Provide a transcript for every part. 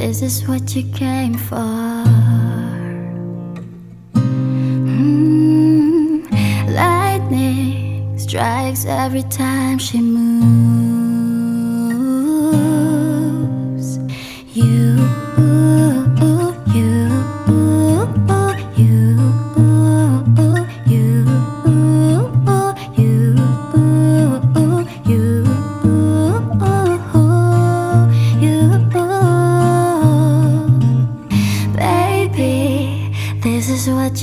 Is this is what you came for. Mm, lightning strikes every time she moves.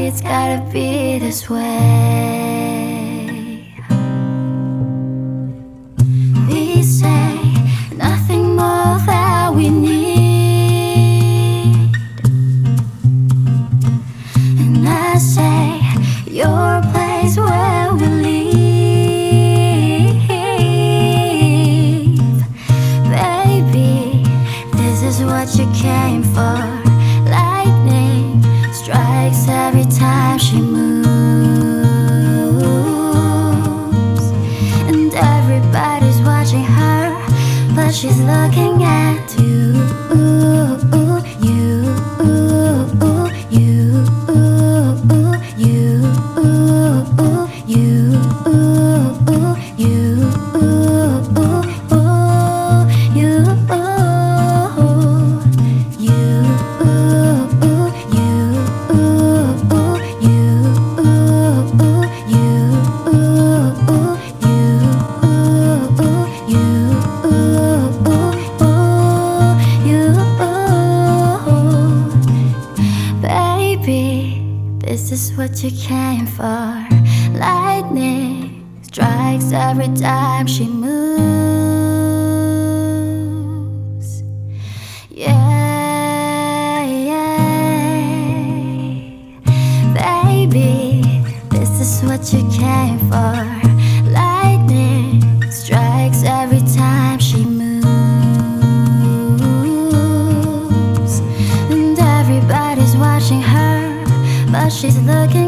it's gotta be this way? We say nothing more that we need, and I say your place where we leave, baby. This is what you came for. Every time she moves, is what you came for. Lightning strikes every time she moves. Yeah, yeah. Baby, this is what you came for. She's looking